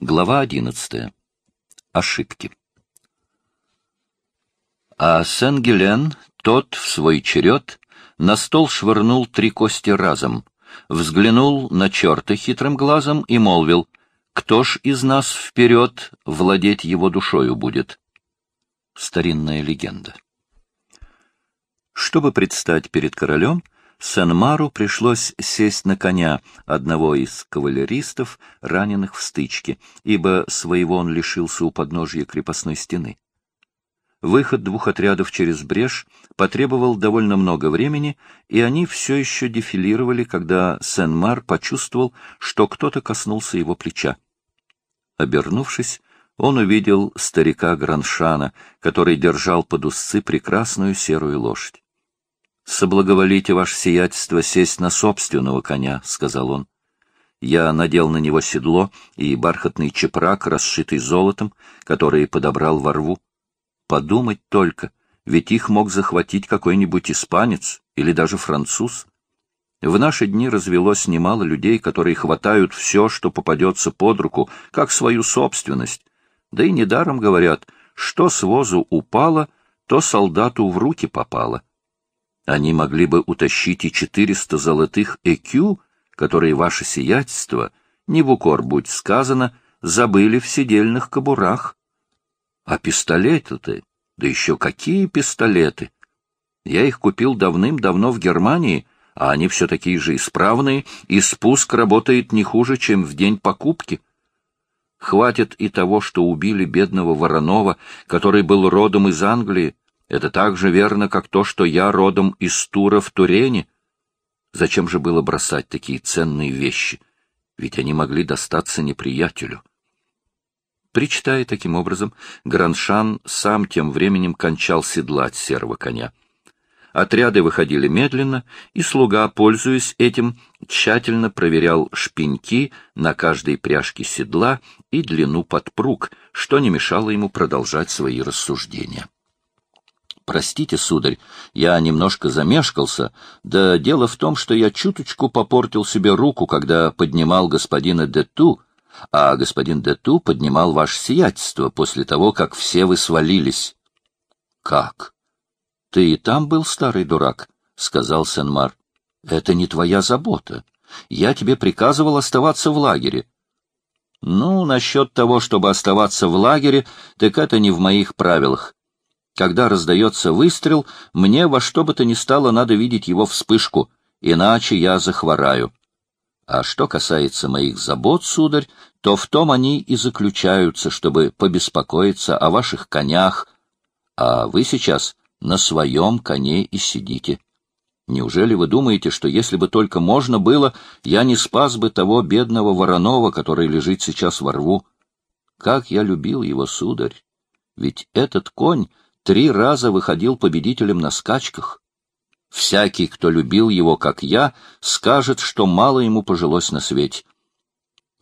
Глава одиннадцатая. Ошибки. А Сен-Гелен, тот, в свой черед, на стол швырнул три кости разом, взглянул на черта хитрым глазом и молвил, «Кто ж из нас вперед владеть его душою будет?» Старинная легенда. Чтобы предстать перед королем, Сен-Мару пришлось сесть на коня одного из кавалеристов, раненых в стычке, ибо своего он лишился у подножия крепостной стены. Выход двух отрядов через брешь потребовал довольно много времени, и они все еще дефилировали, когда Сен-Мар почувствовал, что кто-то коснулся его плеча. Обернувшись, он увидел старика Граншана, который держал под узцы прекрасную серую лошадь соблаговолите, ваше сиятельство, сесть на собственного коня, — сказал он. Я надел на него седло и бархатный чепрак, расшитый золотом, который подобрал во рву. Подумать только, ведь их мог захватить какой-нибудь испанец или даже француз. В наши дни развелось немало людей, которые хватают все, что попадется под руку, как свою собственность. Да и недаром говорят, что с возу упало, то солдату в руки попало. Они могли бы утащить и четыреста золотых ЭКЮ, которые ваше сиятельство, не в укор будь сказано, забыли в сидельных кобурах. А пистолеты-то, да еще какие пистолеты! Я их купил давным-давно в Германии, а они все такие же исправные, и спуск работает не хуже, чем в день покупки. Хватит и того, что убили бедного Воронова, который был родом из Англии, это так же верно, как то, что я родом из Тура в Турене. Зачем же было бросать такие ценные вещи? Ведь они могли достаться неприятелю. Причитая таким образом, Граншан сам тем временем кончал седлать серого коня. Отряды выходили медленно, и слуга, пользуясь этим, тщательно проверял шпеньки на каждой пряжке седла и длину подпруг, что не мешало ему продолжать свои рассуждения. Простите, сударь, я немножко замешкался, да дело в том, что я чуточку попортил себе руку, когда поднимал господина Дету, а господин Дету поднимал ваше сиятельство после того, как все вы свалились. — Как? Ты и там был старый дурак? — сказал Сен-Мар. — Это не твоя забота. Я тебе приказывал оставаться в лагере. — Ну, насчет того, чтобы оставаться в лагере, так это не в моих правилах. Когда раздается выстрел, мне во что бы то ни стало надо видеть его вспышку, иначе я захвораю. А что касается моих забот, сударь, то в том они и заключаются, чтобы побеспокоиться о ваших конях, а вы сейчас на своем коне и сидите. Неужели вы думаете, что если бы только можно было, я не спас бы того бедного Воронова, который лежит сейчас во рву? Как я любил его, сударь! Ведь этот конь три раза выходил победителем на скачках. Всякий, кто любил его, как я, скажет, что мало ему пожилось на свете.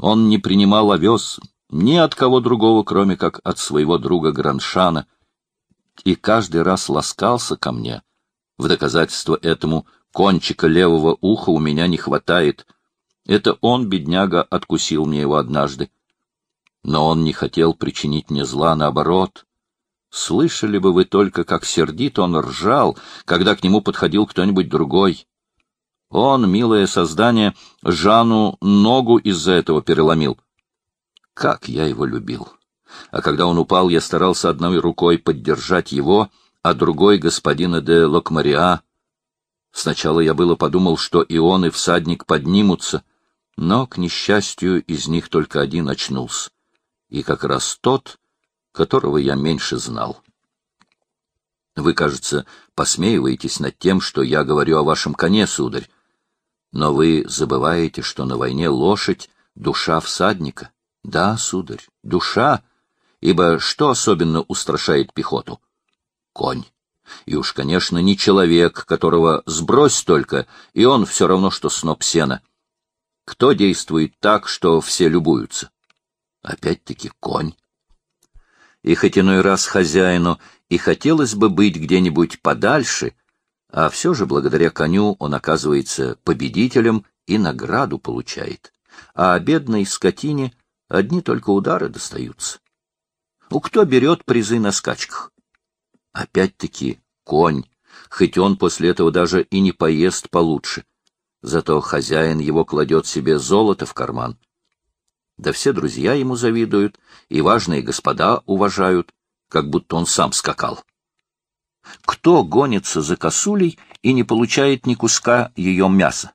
Он не принимал овес ни от кого другого, кроме как от своего друга Граншана, и каждый раз ласкался ко мне. В доказательство этому кончика левого уха у меня не хватает. Это он, бедняга, откусил мне его однажды. Но он не хотел причинить мне зла, наоборот. Слышали бы вы только, как сердит он ржал, когда к нему подходил кто-нибудь другой. Он, милое создание, Жану ногу из-за этого переломил. Как я его любил! А когда он упал, я старался одной рукой поддержать его, а другой — господина де Локмариа. Сначала я было подумал, что и он, и всадник поднимутся, но, к несчастью, из них только один очнулся. И как раз тот, которого я меньше знал. Вы, кажется, посмеиваетесь над тем, что я говорю о вашем коне, сударь. Но вы забываете, что на войне лошадь — душа всадника. Да, сударь, душа, ибо что особенно устрашает пехоту? Конь. И уж, конечно, не человек, которого сбрось только, и он все равно, что сноп сена. Кто действует так, что все любуются? Опять-таки конь и хоть иной раз хозяину и хотелось бы быть где-нибудь подальше, а все же благодаря коню он оказывается победителем и награду получает. А бедной скотине Одни только удары достаются. У кто берет призы на скачках? Опять-таки конь, хоть он после этого даже и не поест получше. Зато хозяин его кладет себе золото в карман. Да все друзья ему завидуют, и важные господа уважают, как будто он сам скакал. Кто гонится за косулей и не получает ни куска ее мяса?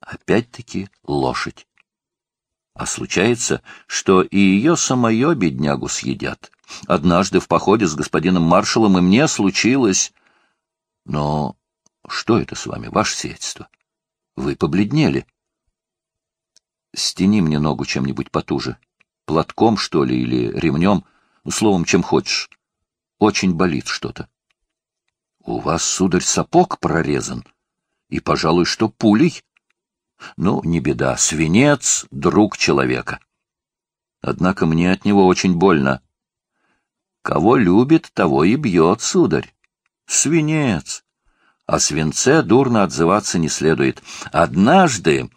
Опять-таки лошадь. А случается, что и ее самое беднягу съедят. Однажды в походе с господином маршалом и мне случилось... Но что это с вами, ваше сиятельство? Вы побледнели. Стяни мне ногу чем-нибудь потуже. Платком, что ли, или ремнем, словом, чем хочешь. Очень болит что-то. У вас, сударь, сапог прорезан. И, пожалуй, что пулей. Ну, не беда, свинец — друг человека. Однако мне от него очень больно. Кого любит, того и бьет, сударь. Свинец. О свинце дурно отзываться не следует. Однажды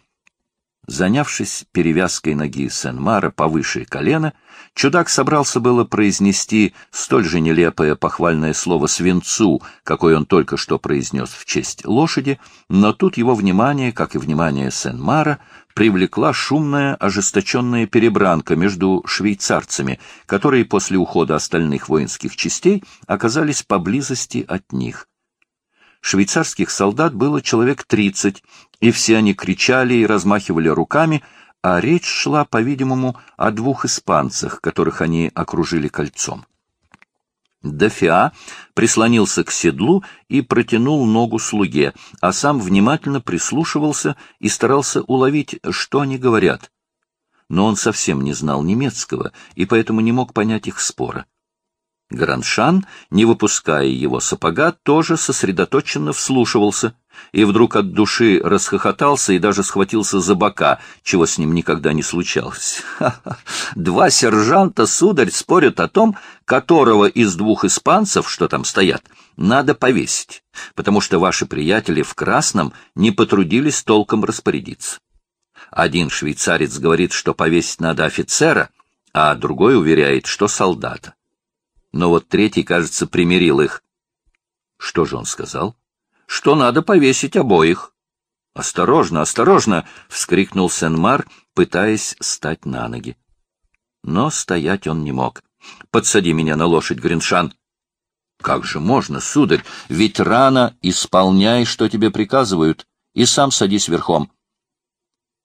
Занявшись перевязкой ноги Сен-Мара повыше колена, чудак собрался было произнести столь же нелепое похвальное слово «свинцу», какое он только что произнес в честь лошади, но тут его внимание, как и внимание Сен-Мара, привлекла шумная ожесточенная перебранка между швейцарцами, которые после ухода остальных воинских частей оказались поблизости от них. Швейцарских солдат было человек тридцать, и все они кричали и размахивали руками, а речь шла, по-видимому, о двух испанцах, которых они окружили кольцом. Дофиа прислонился к седлу и протянул ногу слуге, а сам внимательно прислушивался и старался уловить, что они говорят. Но он совсем не знал немецкого и поэтому не мог понять их спора. Граншан, не выпуская его сапога, тоже сосредоточенно вслушивался и вдруг от души расхохотался и даже схватился за бока, чего с ним никогда не случалось. Два сержанта, сударь, спорят о том, которого из двух испанцев, что там стоят, надо повесить, потому что ваши приятели в красном не потрудились толком распорядиться. Один швейцарец говорит, что повесить надо офицера, а другой уверяет, что солдата но вот третий, кажется, примирил их. Что же он сказал? Что надо повесить обоих. «Осторожно, осторожно!» — вскрикнул Сен-Мар, пытаясь стать на ноги. Но стоять он не мог. «Подсади меня на лошадь, Гриншан!» «Как же можно, сударь? Ведь рано исполняй, что тебе приказывают, и сам садись верхом.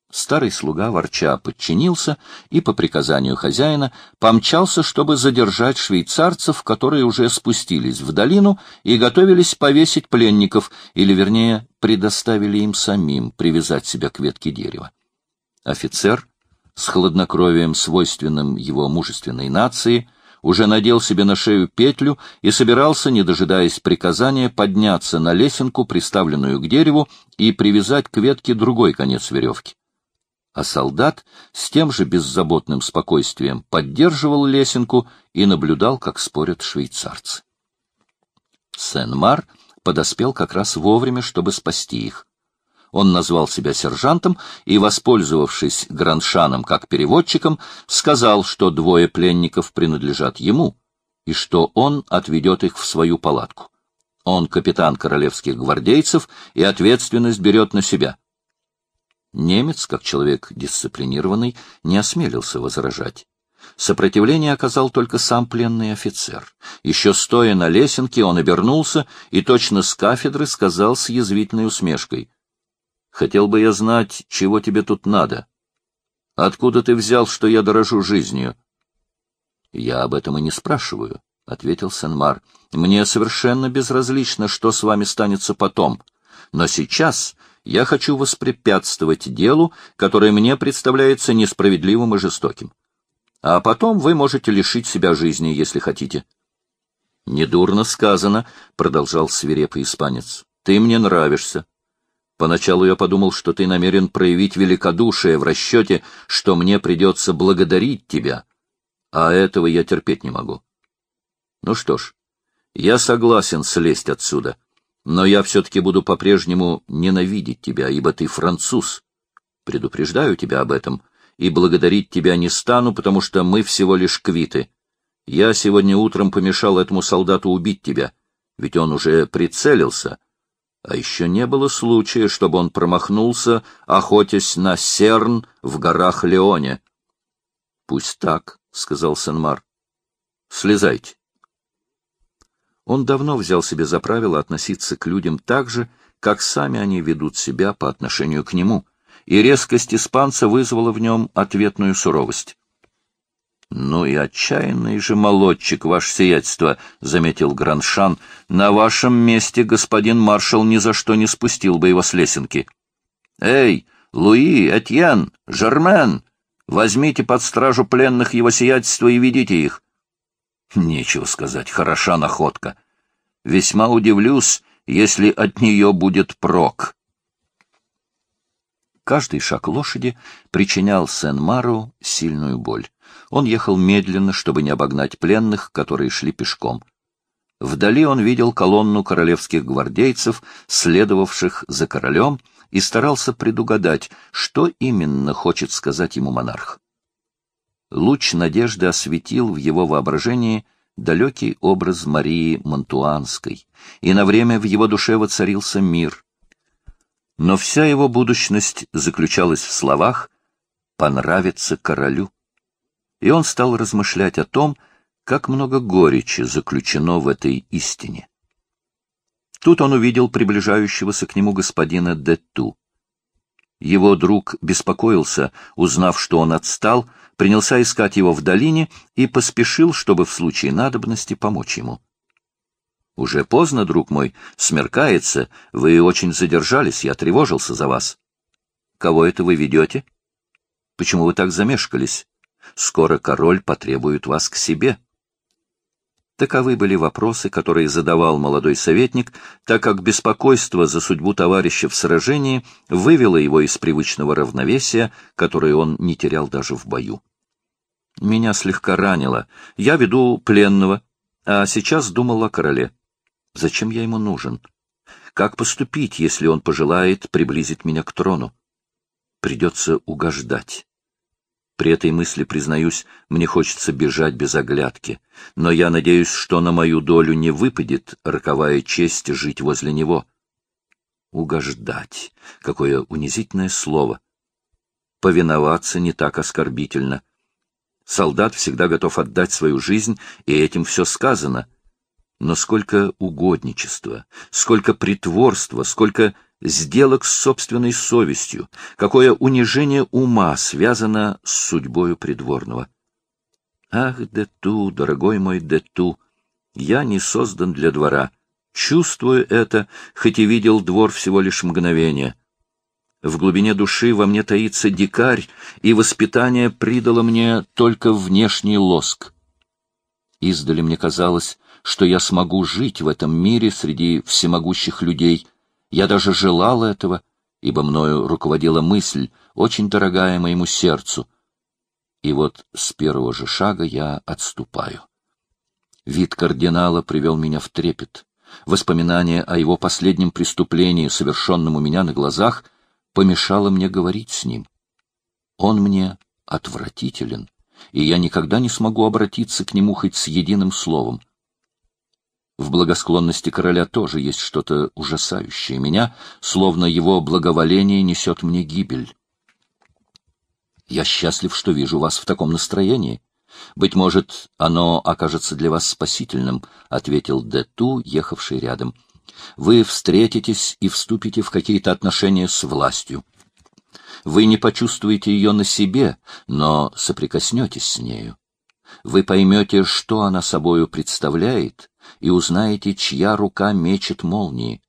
Старый слуга ворча подчинился и, по приказанию хозяина, помчался, чтобы задержать швейцарцев, которые уже спустились в долину и готовились повесить пленников, или, вернее, предоставили им самим привязать себя к ветке дерева. Офицер, с хладнокровием, свойственным его мужественной нации, уже надел себе на шею петлю и собирался, не дожидаясь приказания, подняться на лесенку, приставленную к дереву, и привязать к ветке другой конец веревки а солдат с тем же беззаботным спокойствием поддерживал лесенку и наблюдал, как спорят швейцарцы. Сен-Мар подоспел как раз вовремя, чтобы спасти их. Он назвал себя сержантом и, воспользовавшись Граншаном как переводчиком, сказал, что двое пленников принадлежат ему и что он отведет их в свою палатку. Он капитан королевских гвардейцев и ответственность берет на себя. Немец, как человек дисциплинированный, не осмелился возражать. Сопротивление оказал только сам пленный офицер. Еще стоя на лесенке, он обернулся и точно с кафедры сказал с язвительной усмешкой. — Хотел бы я знать, чего тебе тут надо. Откуда ты взял, что я дорожу жизнью? — Я об этом и не спрашиваю, — ответил Сенмар. — Мне совершенно безразлично, что с вами станется потом. Но сейчас я хочу воспрепятствовать делу, которое мне представляется несправедливым и жестоким. А потом вы можете лишить себя жизни, если хотите. — Недурно сказано, — продолжал свирепый испанец. — Ты мне нравишься. Поначалу я подумал, что ты намерен проявить великодушие в расчете, что мне придется благодарить тебя, а этого я терпеть не могу. Ну что ж, я согласен слезть отсюда. — но я все-таки буду по-прежнему ненавидеть тебя, ибо ты француз. Предупреждаю тебя об этом, и благодарить тебя не стану, потому что мы всего лишь квиты. Я сегодня утром помешал этому солдату убить тебя, ведь он уже прицелился, а еще не было случая, чтобы он промахнулся, охотясь на серн в горах Леоне. — Пусть так, — сказал Сенмар. — Слезайте. Он давно взял себе за правило относиться к людям так же, как сами они ведут себя по отношению к нему, и резкость испанца вызвала в нем ответную суровость. — Ну и отчаянный же молодчик, ваше сиятельство, — заметил Граншан. — На вашем месте господин маршал ни за что не спустил бы его с лесенки. — Эй, Луи, Этьен, Жермен, возьмите под стражу пленных его сиятельства и ведите их. Нечего сказать, хороша находка. Весьма удивлюсь, если от нее будет прок. Каждый шаг лошади причинял Сен-Мару сильную боль. Он ехал медленно, чтобы не обогнать пленных, которые шли пешком. Вдали он видел колонну королевских гвардейцев, следовавших за королем, и старался предугадать, что именно хочет сказать ему монарх. Луч надежды осветил в его воображении далекий образ Марии Монтуанской, и на время в его душе воцарился мир. Но вся его будущность заключалась в словах «понравится королю». И он стал размышлять о том, как много горечи заключено в этой истине. Тут он увидел приближающегося к нему господина Дету. Его друг беспокоился, узнав, что он отстал, принялся искать его в долине и поспешил, чтобы в случае надобности помочь ему. — Уже поздно, друг мой, смеркается, вы очень задержались, я тревожился за вас. — Кого это вы ведете? — Почему вы так замешкались? Скоро король потребует вас к себе. Таковы были вопросы, которые задавал молодой советник, так как беспокойство за судьбу товарища в сражении вывело его из привычного равновесия, которое он не терял даже в бою. Меня слегка ранило. Я веду пленного, а сейчас думал о короле. Зачем я ему нужен? Как поступить, если он пожелает приблизить меня к трону? Придется угождать. При этой мысли, признаюсь, мне хочется бежать без оглядки, но я надеюсь, что на мою долю не выпадет роковая честь жить возле него. Угождать. Какое унизительное слово. Повиноваться не так оскорбительно. Солдат всегда готов отдать свою жизнь, и этим все сказано. Но сколько угодничества, сколько притворства, сколько сделок с собственной совестью, какое унижение ума связано с судьбою придворного. Ах, Дету, дорогой мой Дету, я не создан для двора. Чувствую это, хоть и видел двор всего лишь мгновение. В глубине души во мне таится дикарь, и воспитание придало мне только внешний лоск. Издали мне казалось, что я смогу жить в этом мире среди всемогущих людей. Я даже желал этого, ибо мною руководила мысль, очень дорогая моему сердцу. И вот с первого же шага я отступаю. Вид кардинала привел меня в трепет. Воспоминание о его последнем преступлении, совершенном у меня на глазах — помешало мне говорить с ним. Он мне отвратителен, и я никогда не смогу обратиться к нему хоть с единым словом. В благосклонности короля тоже есть что-то ужасающее меня, словно его благоволение несет мне гибель. Я счастлив, что вижу вас в таком настроении. Быть может, оно окажется для вас спасительным, — ответил Дету, ехавший рядом. — вы встретитесь и вступите в какие-то отношения с властью. Вы не почувствуете ее на себе, но соприкоснетесь с нею. Вы поймете, что она собою представляет, и узнаете, чья рука мечет молнии.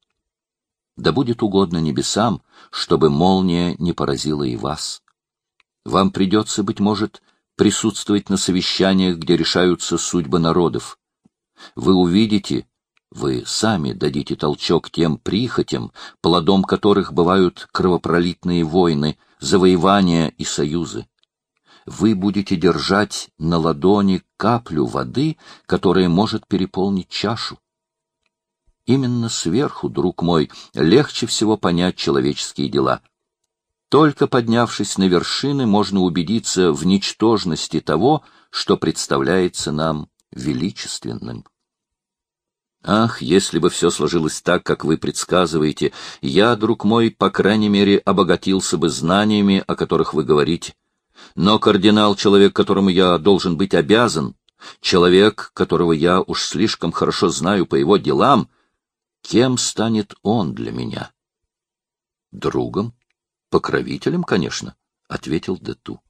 Да будет угодно небесам, чтобы молния не поразила и вас. Вам придется, быть может, присутствовать на совещаниях, где решаются судьбы народов. Вы увидите, вы сами дадите толчок тем прихотям, плодом которых бывают кровопролитные войны, завоевания и союзы. Вы будете держать на ладони каплю воды, которая может переполнить чашу. Именно сверху, друг мой, легче всего понять человеческие дела. Только поднявшись на вершины, можно убедиться в ничтожности того, что представляется нам величественным. Ах, если бы все сложилось так, как вы предсказываете, я, друг мой, по крайней мере, обогатился бы знаниями, о которых вы говорите. Но кардинал — человек, которому я должен быть обязан, человек, которого я уж слишком хорошо знаю по его делам, кем станет он для меня? Другом? Покровителем, конечно, — ответил Дету.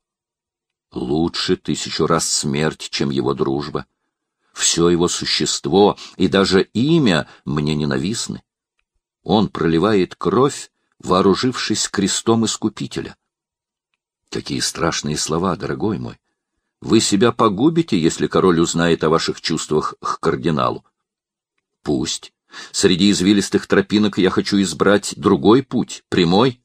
Лучше тысячу раз смерть, чем его дружба. Все его существо и даже имя мне ненавистны. Он проливает кровь, вооружившись крестом Искупителя. Какие страшные слова, дорогой мой! Вы себя погубите, если король узнает о ваших чувствах к кардиналу. Пусть. Среди извилистых тропинок я хочу избрать другой путь, прямой.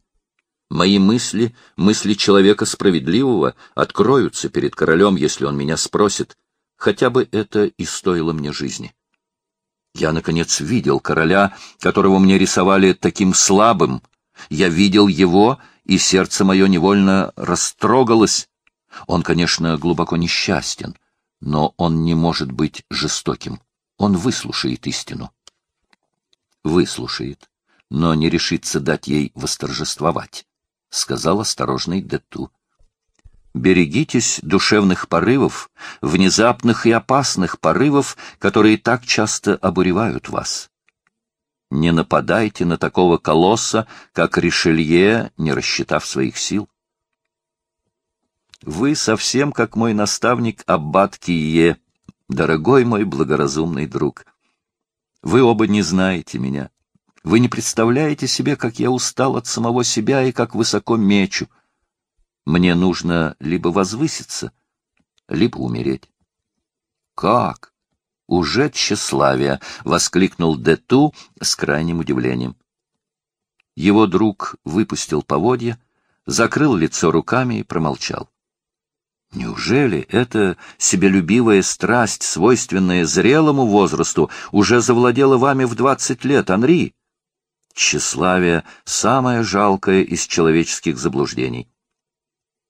Мои мысли, мысли человека справедливого, откроются перед королем, если он меня спросит, хотя бы это и стоило мне жизни. Я, наконец, видел короля, которого мне рисовали таким слабым. Я видел его, и сердце мое невольно растрогалось. Он, конечно, глубоко несчастен, но он не может быть жестоким. Он выслушает истину. Выслушает, но не решится дать ей восторжествовать, — сказал осторожный Дету. Берегитесь душевных порывов, внезапных и опасных порывов, которые так часто обуревают вас. Не нападайте на такого колосса, как Ришелье, не рассчитав своих сил. Вы совсем как мой наставник Аббат Кие, дорогой мой благоразумный друг. Вы оба не знаете меня. Вы не представляете себе, как я устал от самого себя и как высоко мечу. Мне нужно либо возвыситься, либо умереть. — Как? Уже тщеславие! — воскликнул Дету с крайним удивлением. Его друг выпустил поводья, закрыл лицо руками и промолчал. Неужели эта себелюбивая страсть, свойственная зрелому возрасту, уже завладела вами в двадцать лет, Анри? Тщеславие — самое жалкое из человеческих заблуждений.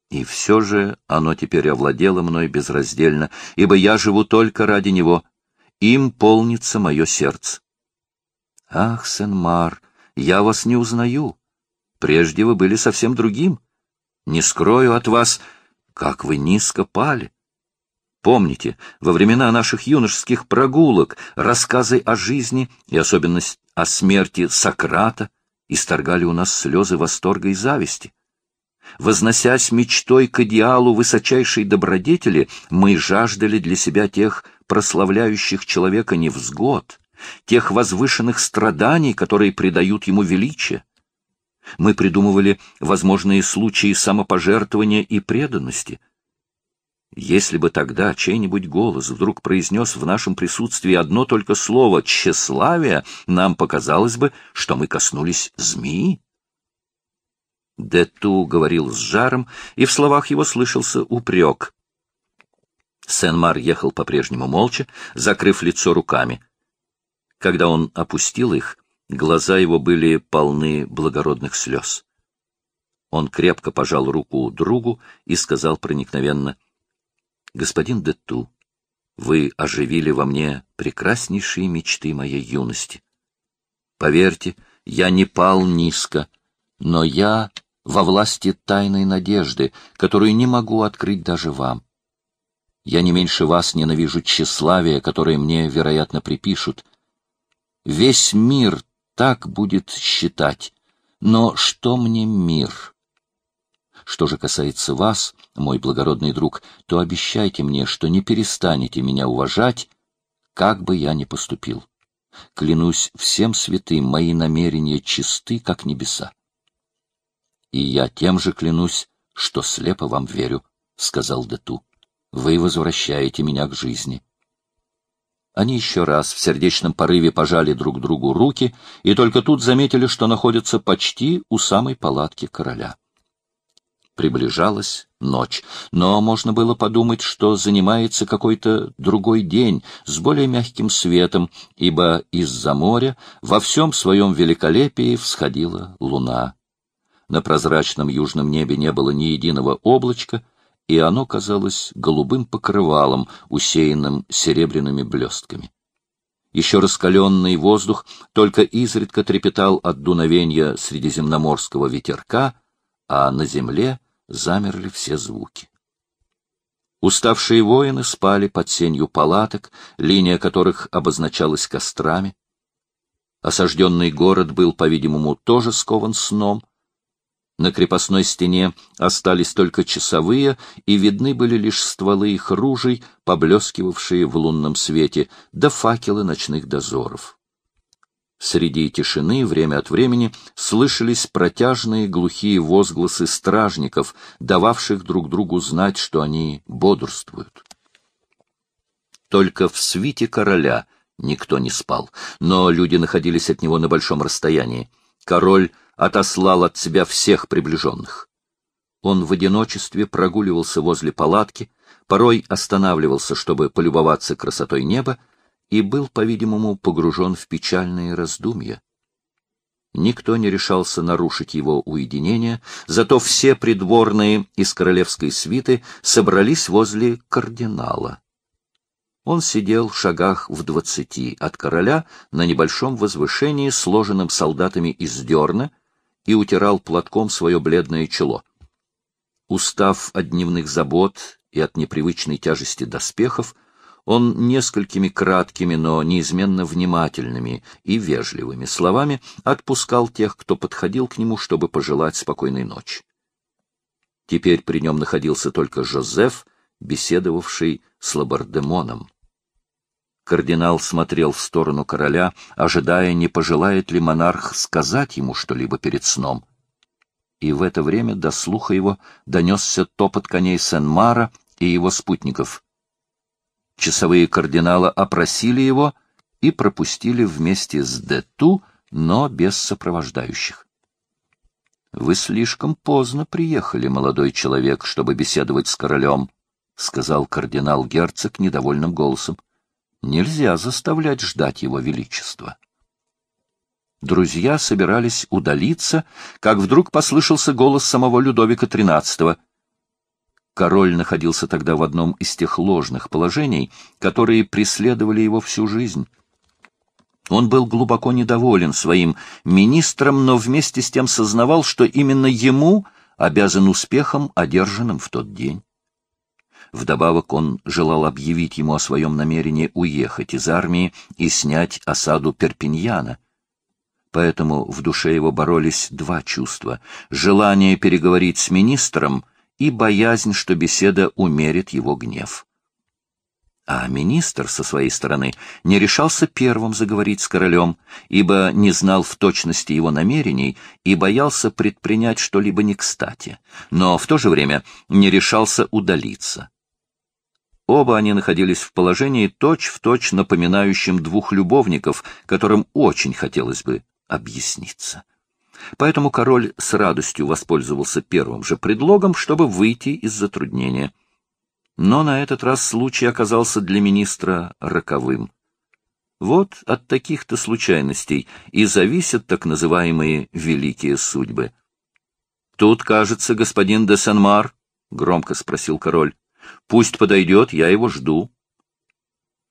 И все же оно теперь овладело мной безраздельно, ибо я живу только ради него. Им полнится мое сердце. Ах, Сен-Мар, я вас не узнаю. Прежде вы были совсем другим. Не скрою от вас, как вы низко пали. Помните, во времена наших юношеских прогулок рассказы о жизни и особенно о смерти Сократа исторгали у нас слезы восторга и зависти. Возносясь мечтой к идеалу высочайшей добродетели, мы жаждали для себя тех прославляющих человека невзгод, тех возвышенных страданий, которые придают ему величие. Мы придумывали возможные случаи самопожертвования и преданности. Если бы тогда чей-нибудь голос вдруг произнес в нашем присутствии одно только слово «тщеславие», нам показалось бы, что мы коснулись змеи. Дету говорил с жаром, и в словах его слышался упрек. Сен-Мар ехал по-прежнему молча, закрыв лицо руками. Когда он опустил их, глаза его были полны благородных слез. Он крепко пожал руку другу и сказал проникновенно, «Господин Дету, вы оживили во мне прекраснейшие мечты моей юности. Поверьте, я не пал низко, но я во власти тайной надежды, которую не могу открыть даже вам. Я не меньше вас ненавижу тщеславие, которое мне, вероятно, припишут. Весь мир так будет считать. Но что мне мир? Что же касается вас, мой благородный друг, то обещайте мне, что не перестанете меня уважать, как бы я ни поступил. Клянусь всем святым, мои намерения чисты, как небеса. И я тем же клянусь, что слепо вам верю, — сказал Дету. Вы возвращаете меня к жизни. Они еще раз в сердечном порыве пожали друг другу руки и только тут заметили, что находятся почти у самой палатки короля. Приближалась ночь, но можно было подумать, что занимается какой-то другой день с более мягким светом, ибо из-за моря во всем своем великолепии всходила луна на прозрачном южном небе не было ни единого облачка, и оно казалось голубым покрывалом, усеянным серебряными блестками. Еще раскаленный воздух только изредка трепетал от дуновения средиземноморского ветерка, а на земле замерли все звуки. Уставшие воины спали под сенью палаток, линия которых обозначалась кострами. Осажденный город был, по-видимому, тоже скован сном. На крепостной стене остались только часовые, и видны были лишь стволы их ружей, поблескивавшие в лунном свете, да факелы ночных дозоров. Среди тишины время от времени слышались протяжные глухие возгласы стражников, дававших друг другу знать, что они бодрствуют. Только в свите короля никто не спал, но люди находились от него на большом расстоянии. Король отослал от себя всех приближенных. Он в одиночестве прогуливался возле палатки, порой останавливался, чтобы полюбоваться красотой неба, и был, по-видимому, погружен в печальные раздумья. Никто не решался нарушить его уединение, зато все придворные из королевской свиты собрались возле кардинала. Он сидел в шагах в двадцати от короля на небольшом возвышении, сложенном солдатами из дерна, и утирал платком свое бледное чело. Устав от дневных забот и от непривычной тяжести доспехов, он несколькими краткими, но неизменно внимательными и вежливыми словами отпускал тех, кто подходил к нему, чтобы пожелать спокойной ночи. Теперь при нем находился только Жозеф, беседовавший с Лабардемоном. Кардинал смотрел в сторону короля, ожидая, не пожелает ли монарх сказать ему что-либо перед сном. И в это время до слуха его донесся топот коней Сен-Мара и его спутников. Часовые кардинала опросили его и пропустили вместе с Дету, но без сопровождающих. — Вы слишком поздно приехали, молодой человек, чтобы беседовать с королем, — сказал кардинал-герцог недовольным голосом. — Нельзя заставлять ждать его величества. Друзья собирались удалиться, как вдруг послышался голос самого Людовика XIII — Король находился тогда в одном из тех ложных положений, которые преследовали его всю жизнь. Он был глубоко недоволен своим министром, но вместе с тем сознавал, что именно ему обязан успехом, одержанным в тот день. Вдобавок он желал объявить ему о своем намерении уехать из армии и снять осаду Перпиньяна. Поэтому в душе его боролись два чувства — желание переговорить с министром — и боязнь, что беседа умерит его гнев. А министр, со своей стороны, не решался первым заговорить с королем, ибо не знал в точности его намерений и боялся предпринять что-либо не кстати, но в то же время не решался удалиться. Оба они находились в положении точь-в-точь точь напоминающем двух любовников, которым очень хотелось бы объясниться. Поэтому король с радостью воспользовался первым же предлогом, чтобы выйти из затруднения. Но на этот раз случай оказался для министра роковым. Вот от таких-то случайностей и зависят так называемые «великие судьбы». «Тут, кажется, господин де Сен-Мар», — громко спросил король. «Пусть подойдет, я его жду».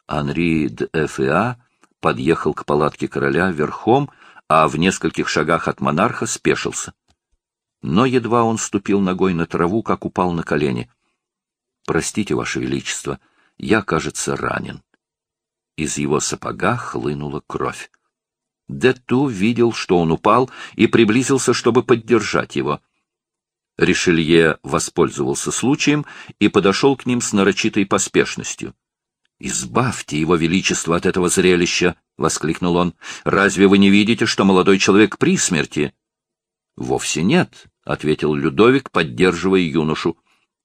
Анри де Фа подъехал к палатке короля верхом а в нескольких шагах от монарха спешился. Но едва он ступил ногой на траву, как упал на колени. «Простите, Ваше Величество, я, кажется, ранен». Из его сапога хлынула кровь. Дету видел, что он упал, и приблизился, чтобы поддержать его. Ришелье воспользовался случаем и подошел к ним с нарочитой поспешностью. «Избавьте его величество от этого зрелища!» — воскликнул он. «Разве вы не видите, что молодой человек при смерти?» «Вовсе нет», — ответил Людовик, поддерживая юношу.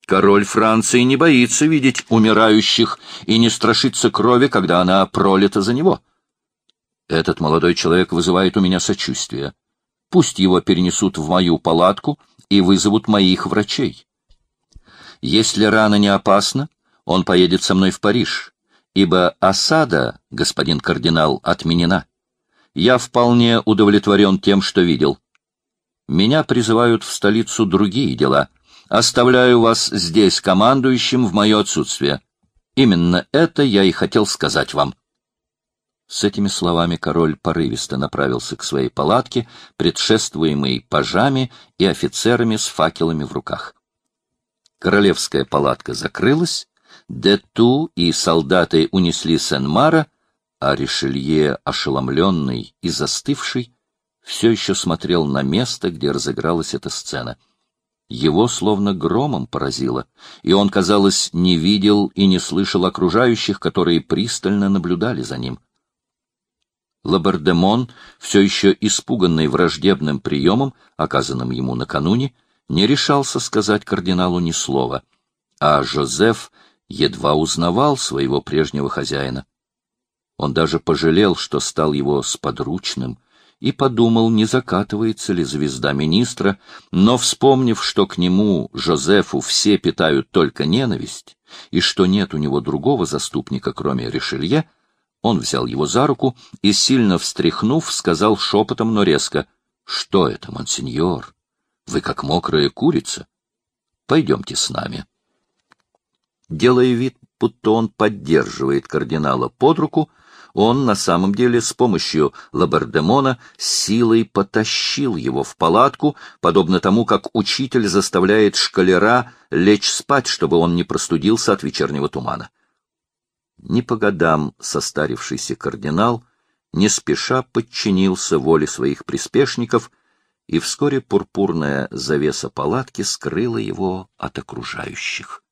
«Король Франции не боится видеть умирающих и не страшится крови, когда она пролита за него. Этот молодой человек вызывает у меня сочувствие. Пусть его перенесут в мою палатку и вызовут моих врачей. Если рана не опасна, он поедет со мной в Париж, ибо осада, господин кардинал, отменена. Я вполне удовлетворен тем, что видел. Меня призывают в столицу другие дела. Оставляю вас здесь командующим в мое отсутствие. Именно это я и хотел сказать вам. С этими словами король порывисто направился к своей палатке, предшествуемый пажами и офицерами с факелами в руках. Королевская палатка закрылась, Дету и солдаты унесли Сен-Мара, а Ришелье, ошеломленный и застывший, все еще смотрел на место, где разыгралась эта сцена. Его словно громом поразило, и он, казалось, не видел и не слышал окружающих, которые пристально наблюдали за ним. Лабардемон, все еще испуганный враждебным приемом, оказанным ему накануне, не решался сказать кардиналу ни слова, а Жозеф едва узнавал своего прежнего хозяина. Он даже пожалел, что стал его сподручным, и подумал, не закатывается ли звезда министра, но, вспомнив, что к нему, Жозефу, все питают только ненависть, и что нет у него другого заступника, кроме Ришелье, он взял его за руку и, сильно встряхнув, сказал шепотом, но резко, «Что это, монсеньор? Вы как мокрая курица. Пойдемте с нами». Делая вид, будто он поддерживает кардинала под руку, он на самом деле с помощью Лабардемона силой потащил его в палатку, подобно тому, как учитель заставляет шкалера лечь спать, чтобы он не простудился от вечернего тумана. Не по годам состарившийся кардинал не спеша подчинился воле своих приспешников, и вскоре пурпурная завеса палатки скрыла его от окружающих.